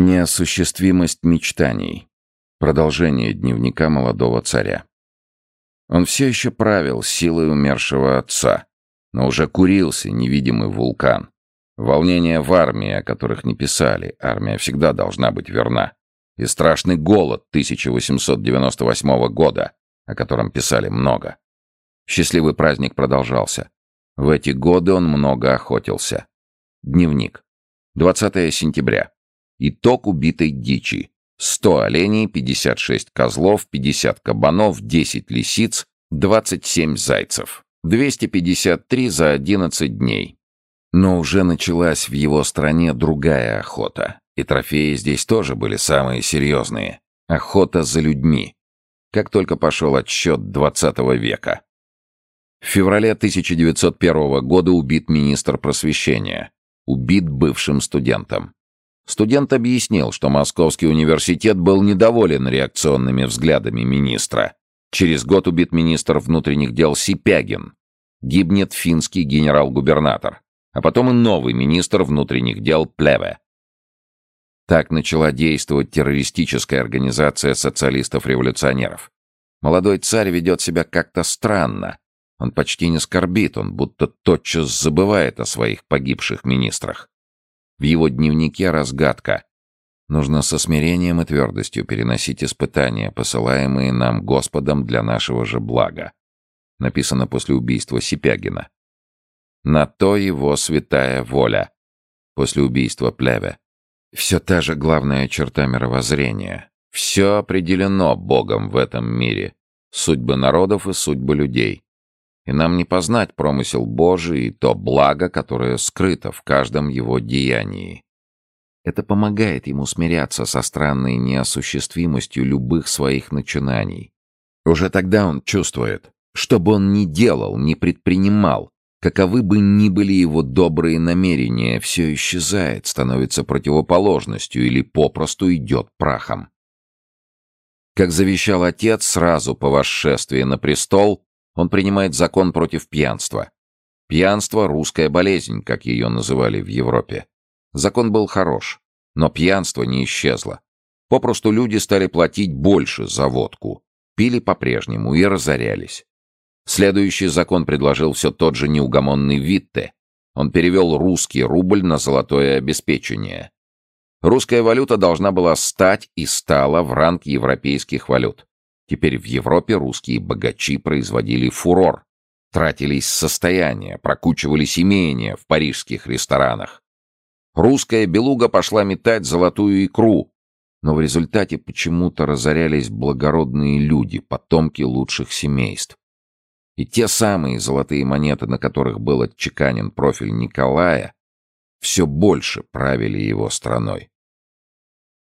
Неосуществимость мечтаний. Продолжение дневника молодого царя. Он все еще правил силой умершего отца, но уже курился невидимый вулкан. Волнения в армии, о которых не писали, армия всегда должна быть верна. И страшный голод 1898 года, о котором писали много. Счастливый праздник продолжался. В эти годы он много охотился. Дневник. 20 сентября. Итог убитой дичи. 100 оленей, 56 козлов, 50 кабанов, 10 лисиц, 27 зайцев. 253 за 11 дней. Но уже началась в его стране другая охота. И трофеи здесь тоже были самые серьезные. Охота за людьми. Как только пошел отсчет 20 века. В феврале 1901 года убит министр просвещения. Убит бывшим студентом. Студент объяснил, что Московский университет был недоволен реакционными взглядами министра. Через год убит министр внутренних дел Сипягин. Гибнет финский генерал-губернатор. А потом и новый министр внутренних дел Плеве. Так начала действовать террористическая организация социалистов-революционеров. Молодой царь ведет себя как-то странно. Он почти не скорбит, он будто тотчас забывает о своих погибших министрах. В его дневнике разгадка. Нужно со смирением и твердостью переносить испытания, посылаемые нам Господом для нашего же блага. Написано после убийства Сипягина. На то его святая воля. После убийства Плеве. Все та же главная черта мировоззрения. Все определено Богом в этом мире. Судьбы народов и судьбы людей и нам не познать промысел Божий и то благо, которое скрыто в каждом его деянии. Это помогает ему смиряться со странной неосуществимостью любых своих начинаний. Уже тогда он чувствует, что бы он ни делал, ни предпринимал, каковы бы ни были его добрые намерения, все исчезает, становится противоположностью или попросту идет прахом. Как завещал отец сразу по восшествии на престол, он принимает закон против пьянства. Пьянство — русская болезнь, как ее называли в Европе. Закон был хорош, но пьянство не исчезло. Попросту люди стали платить больше за водку, пили по-прежнему и разорялись. Следующий закон предложил все тот же неугомонный Витте. Он перевел русский рубль на золотое обеспечение. Русская валюта должна была стать и стала в ранг европейских валют. Теперь в Европе русские богачи производили фурор. Тратились состояния, прокучивались имения в парижских ресторанах. Русская белуга пошла метать золотую икру, но в результате почему-то разорялись благородные люди, потомки лучших семейств. И те самые золотые монеты, на которых был отчеканен профиль Николая, все больше правили его страной.